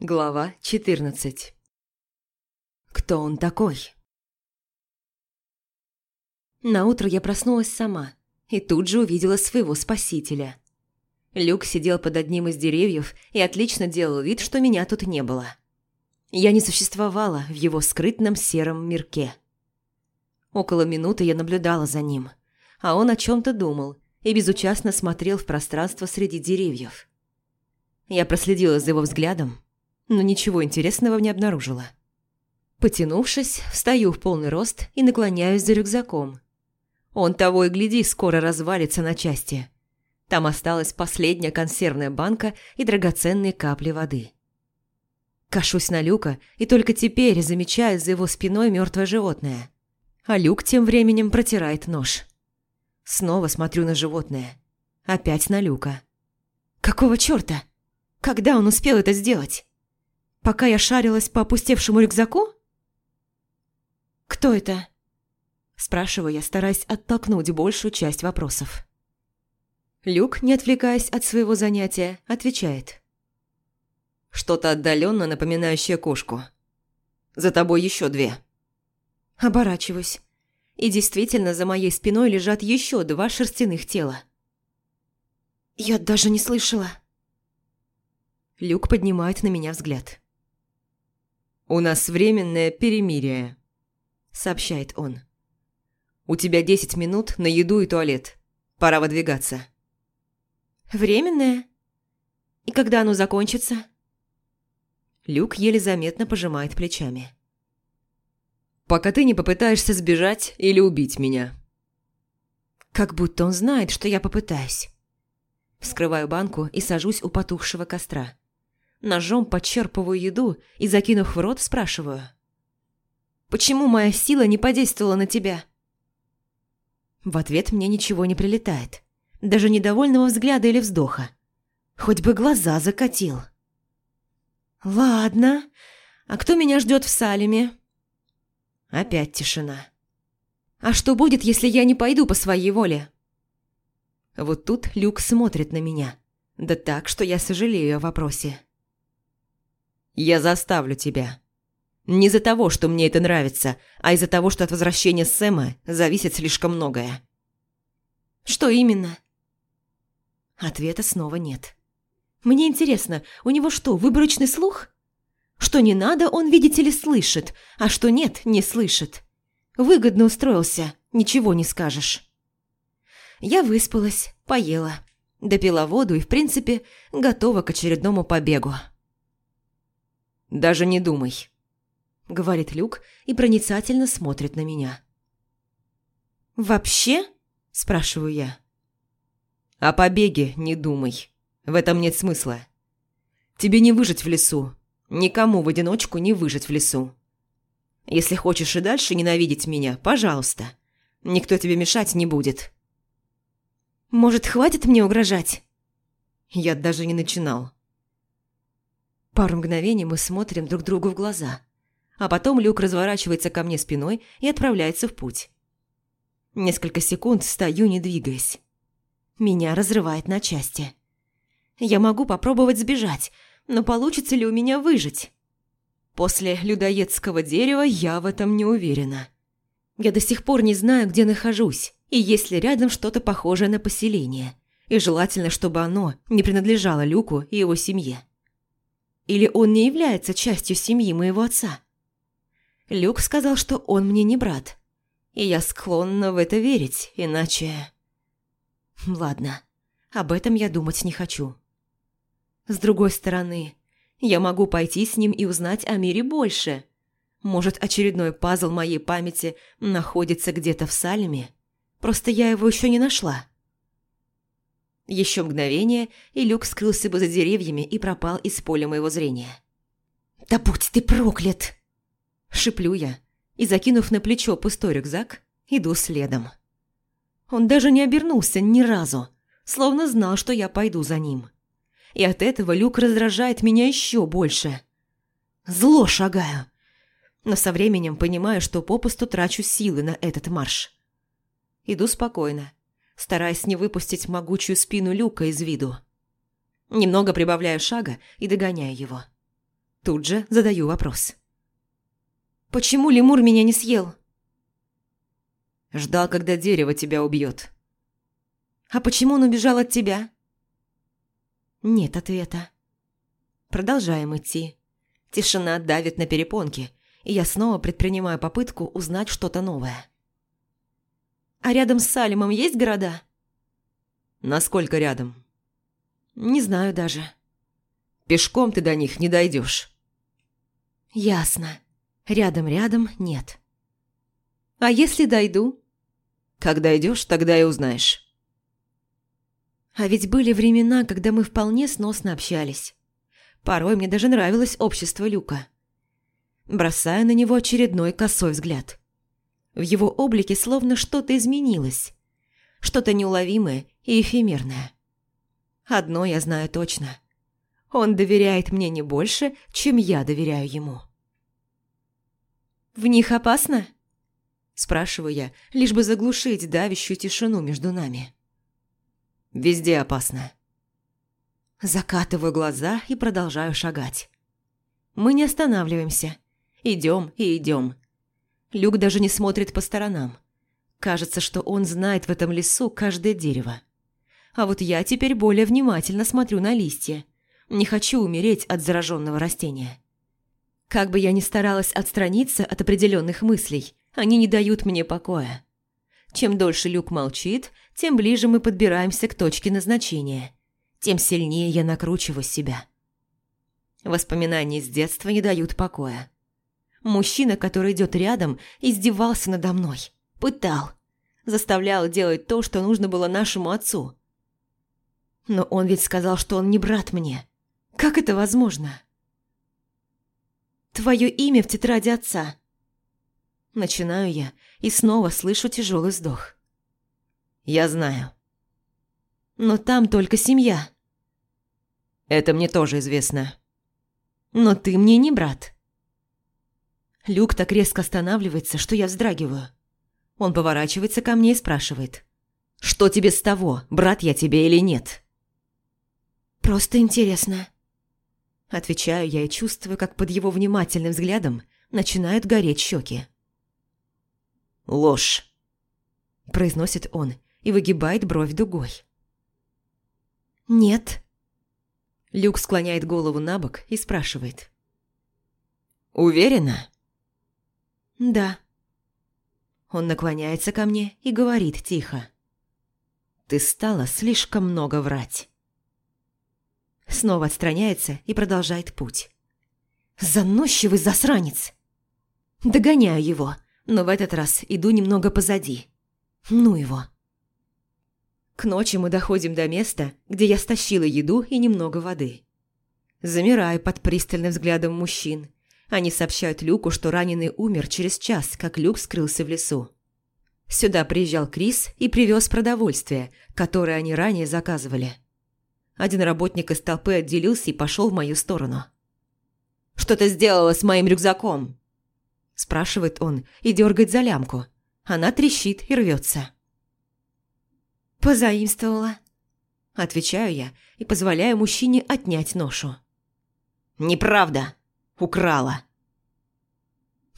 Глава 14 Кто он такой? Наутро я проснулась сама и тут же увидела своего спасителя. Люк сидел под одним из деревьев и отлично делал вид, что меня тут не было. Я не существовала в его скрытном сером мирке. Около минуты я наблюдала за ним, а он о чем-то думал и безучастно смотрел в пространство среди деревьев. Я проследила за его взглядом, но ничего интересного не обнаружила. Потянувшись, встаю в полный рост и наклоняюсь за рюкзаком. Он того и гляди, скоро развалится на части. Там осталась последняя консервная банка и драгоценные капли воды. Кашусь на Люка и только теперь замечаю за его спиной мертвое животное. А Люк тем временем протирает нож. Снова смотрю на животное. Опять на Люка. Какого чёрта? Когда он успел это сделать? Пока я шарилась по опустевшему рюкзаку? «Кто это?» Спрашиваю я, стараясь оттолкнуть большую часть вопросов. Люк, не отвлекаясь от своего занятия, отвечает. «Что-то отдаленно напоминающее кошку. За тобой еще две». Оборачиваюсь. И действительно, за моей спиной лежат еще два шерстяных тела. «Я даже не слышала». Люк поднимает на меня взгляд. «У нас временное перемирие», – сообщает он. «У тебя десять минут на еду и туалет. Пора выдвигаться». «Временное? И когда оно закончится?» Люк еле заметно пожимает плечами. «Пока ты не попытаешься сбежать или убить меня». Как будто он знает, что я попытаюсь. Вскрываю банку и сажусь у потухшего костра. Ножом подчерпываю еду и, закинув в рот, спрашиваю. «Почему моя сила не подействовала на тебя?» В ответ мне ничего не прилетает. Даже недовольного взгляда или вздоха. Хоть бы глаза закатил. «Ладно. А кто меня ждет в Салеме?» Опять тишина. «А что будет, если я не пойду по своей воле?» Вот тут Люк смотрит на меня. Да так, что я сожалею о вопросе. Я заставлю тебя. Не из-за того, что мне это нравится, а из-за того, что от возвращения Сэма зависит слишком многое. Что именно? Ответа снова нет. Мне интересно, у него что, выборочный слух? Что не надо, он, видите ли, слышит, а что нет, не слышит. Выгодно устроился, ничего не скажешь. Я выспалась, поела, допила воду и, в принципе, готова к очередному побегу. «Даже не думай», — говорит Люк и проницательно смотрит на меня. «Вообще?» – спрашиваю я. «О побеге не думай. В этом нет смысла. Тебе не выжить в лесу. Никому в одиночку не выжить в лесу. Если хочешь и дальше ненавидеть меня, пожалуйста. Никто тебе мешать не будет». «Может, хватит мне угрожать?» Я даже не начинал. Пару мгновений мы смотрим друг другу в глаза, а потом Люк разворачивается ко мне спиной и отправляется в путь. Несколько секунд стою, не двигаясь. Меня разрывает на части. Я могу попробовать сбежать, но получится ли у меня выжить? После людоедского дерева я в этом не уверена. Я до сих пор не знаю, где нахожусь, и есть ли рядом что-то похожее на поселение. И желательно, чтобы оно не принадлежало Люку и его семье. Или он не является частью семьи моего отца? Люк сказал, что он мне не брат. И я склонна в это верить, иначе... Ладно, об этом я думать не хочу. С другой стороны, я могу пойти с ним и узнать о мире больше. Может, очередной пазл моей памяти находится где-то в Салеме? Просто я его еще не нашла. Еще мгновение, и Люк скрылся бы за деревьями и пропал из поля моего зрения. «Да будь ты проклят!» Шиплю я и, закинув на плечо пустой рюкзак, иду следом. Он даже не обернулся ни разу, словно знал, что я пойду за ним. И от этого Люк раздражает меня еще больше. Зло шагаю, но со временем понимаю, что попусту трачу силы на этот марш. Иду спокойно, стараясь не выпустить могучую спину люка из виду. Немного прибавляю шага и догоняю его. Тут же задаю вопрос. «Почему лемур меня не съел?» Ждал, когда дерево тебя убьет. «А почему он убежал от тебя?» Нет ответа. Продолжаем идти. Тишина давит на перепонки, и я снова предпринимаю попытку узнать что-то новое. «А рядом с Салимом есть города?» «Насколько рядом?» «Не знаю даже». «Пешком ты до них не дойдешь. «Ясно. Рядом-рядом нет». «А если дойду?» «Как дойдешь, тогда и узнаешь». А ведь были времена, когда мы вполне сносно общались. Порой мне даже нравилось общество Люка. Бросая на него очередной косой взгляд. В его облике словно что-то изменилось. Что-то неуловимое и эфемерное. Одно я знаю точно. Он доверяет мне не больше, чем я доверяю ему. «В них опасно?» Спрашиваю я, лишь бы заглушить давящую тишину между нами. Везде опасно. Закатываю глаза и продолжаю шагать. Мы не останавливаемся. Идем и идем. Люк даже не смотрит по сторонам. Кажется, что он знает в этом лесу каждое дерево. А вот я теперь более внимательно смотрю на листья. Не хочу умереть от зараженного растения. Как бы я ни старалась отстраниться от определенных мыслей, они не дают мне покоя. Чем дольше Люк молчит, тем ближе мы подбираемся к точке назначения. Тем сильнее я накручиваю себя. Воспоминания с детства не дают покоя. Мужчина, который идет рядом, издевался надо мной. Пытал. Заставлял делать то, что нужно было нашему отцу. Но он ведь сказал, что он не брат мне. Как это возможно? Твое имя в тетради отца. Начинаю я и снова слышу тяжелый вздох. Я знаю. Но там только семья. Это мне тоже известно. Но ты мне не брат. Люк так резко останавливается, что я вздрагиваю. Он поворачивается ко мне и спрашивает. «Что тебе с того, брат я тебе или нет?» «Просто интересно». Отвечаю я и чувствую, как под его внимательным взглядом начинают гореть щеки. «Ложь», – произносит он и выгибает бровь дугой. «Нет». Люк склоняет голову на бок и спрашивает. «Уверена?» «Да». Он наклоняется ко мне и говорит тихо. «Ты стала слишком много врать». Снова отстраняется и продолжает путь. «Заносчивый засранец!» Догоняю его – но в этот раз иду немного позади. Ну его. К ночи мы доходим до места, где я стащила еду и немного воды. Замираю под пристальным взглядом мужчин. Они сообщают Люку, что раненый умер через час, как Люк скрылся в лесу. Сюда приезжал Крис и привез продовольствие, которое они ранее заказывали. Один работник из толпы отделился и пошел в мою сторону. «Что ты сделала с моим рюкзаком?» спрашивает он и дергает за лямку. Она трещит и рвется. «Позаимствовала», – отвечаю я и позволяю мужчине отнять ношу. «Неправда! Украла!»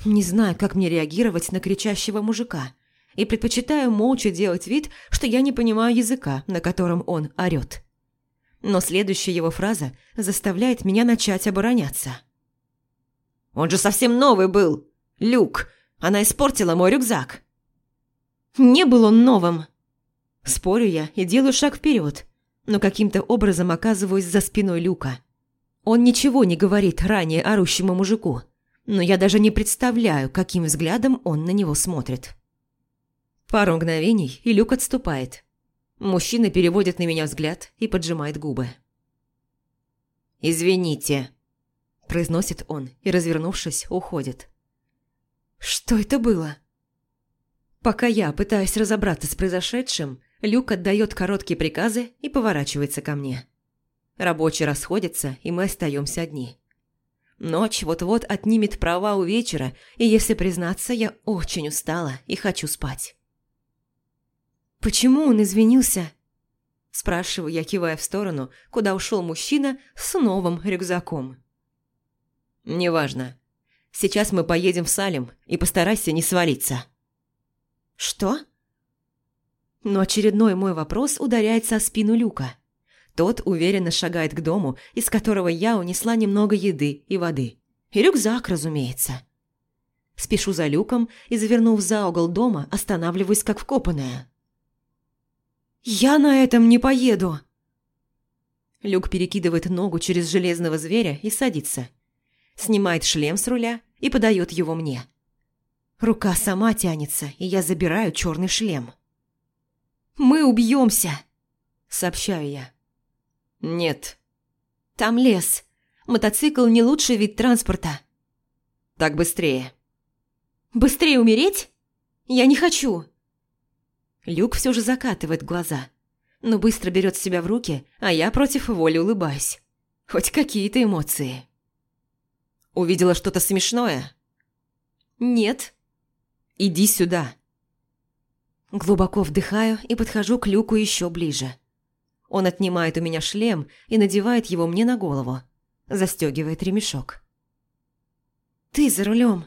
Не знаю, как мне реагировать на кричащего мужика, и предпочитаю молча делать вид, что я не понимаю языка, на котором он орёт. Но следующая его фраза заставляет меня начать обороняться. «Он же совсем новый был! Люк, она испортила мой рюкзак. Не был он новым. Спорю я и делаю шаг вперед, но каким-то образом оказываюсь за спиной Люка. Он ничего не говорит ранее орущему мужику, но я даже не представляю, каким взглядом он на него смотрит. Пару мгновений, и Люк отступает. Мужчина переводит на меня взгляд и поджимает губы. «Извините», – произносит он и, развернувшись, уходит. Что это было? Пока я пытаюсь разобраться с произошедшим, Люк отдает короткие приказы и поворачивается ко мне. Рабочие расходятся, и мы остаемся одни. Ночь вот-вот отнимет права у вечера, и, если признаться, я очень устала и хочу спать. «Почему он извинился?» Спрашиваю я, кивая в сторону, куда ушел мужчина с новым рюкзаком. «Неважно. Сейчас мы поедем в Салем и постарайся не свалиться». «Что?» Но очередной мой вопрос ударяется о спину Люка. Тот уверенно шагает к дому, из которого я унесла немного еды и воды. И рюкзак, разумеется. Спешу за Люком и, завернув за угол дома, останавливаюсь как вкопанная. «Я на этом не поеду!» Люк перекидывает ногу через железного зверя и садится. Снимает шлем с руля и подает его мне. Рука сама тянется, и я забираю черный шлем. «Мы убьемся!» – сообщаю я. «Нет». «Там лес. Мотоцикл – не лучший вид транспорта». «Так быстрее». «Быстрее умереть? Я не хочу!» Люк все же закатывает глаза, но быстро берет себя в руки, а я против воли улыбаюсь. Хоть какие-то эмоции. «Увидела что-то смешное?» «Нет». «Иди сюда». Глубоко вдыхаю и подхожу к Люку еще ближе. Он отнимает у меня шлем и надевает его мне на голову. Застегивает ремешок. «Ты за рулем.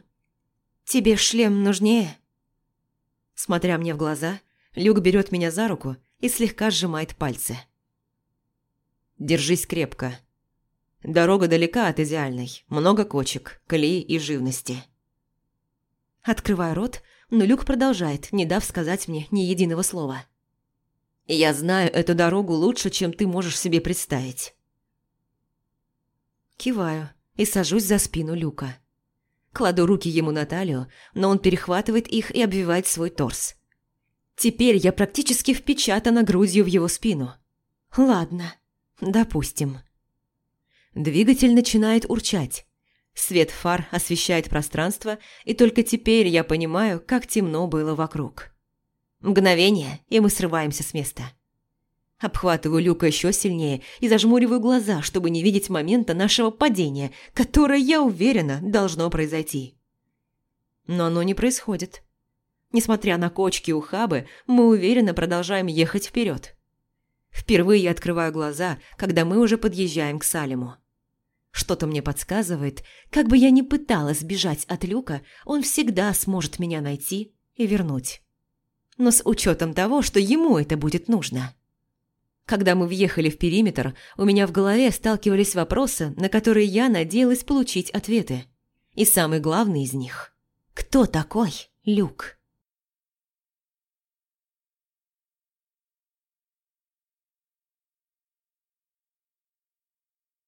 Тебе шлем нужнее?» Смотря мне в глаза, Люк берет меня за руку и слегка сжимает пальцы. «Держись крепко. Дорога далека от идеальной, много кочек, колеи и живности». Открываю рот, но Люк продолжает, не дав сказать мне ни единого слова. «Я знаю эту дорогу лучше, чем ты можешь себе представить». Киваю и сажусь за спину Люка. Кладу руки ему на талию, но он перехватывает их и обвивает свой торс. Теперь я практически впечатана грудью в его спину. Ладно, допустим. Двигатель начинает урчать. Свет фар освещает пространство, и только теперь я понимаю, как темно было вокруг. Мгновение, и мы срываемся с места. Обхватываю Люка еще сильнее и зажмуриваю глаза, чтобы не видеть момента нашего падения, которое, я уверена, должно произойти. Но оно не происходит. Несмотря на кочки и ухабы, мы уверенно продолжаем ехать вперед. Впервые я открываю глаза, когда мы уже подъезжаем к Салиму. Что-то мне подсказывает, как бы я ни пыталась сбежать от люка, он всегда сможет меня найти и вернуть. Но с учетом того, что ему это будет нужно. Когда мы въехали в периметр, у меня в голове сталкивались вопросы, на которые я надеялась получить ответы. И самый главный из них – кто такой Люк?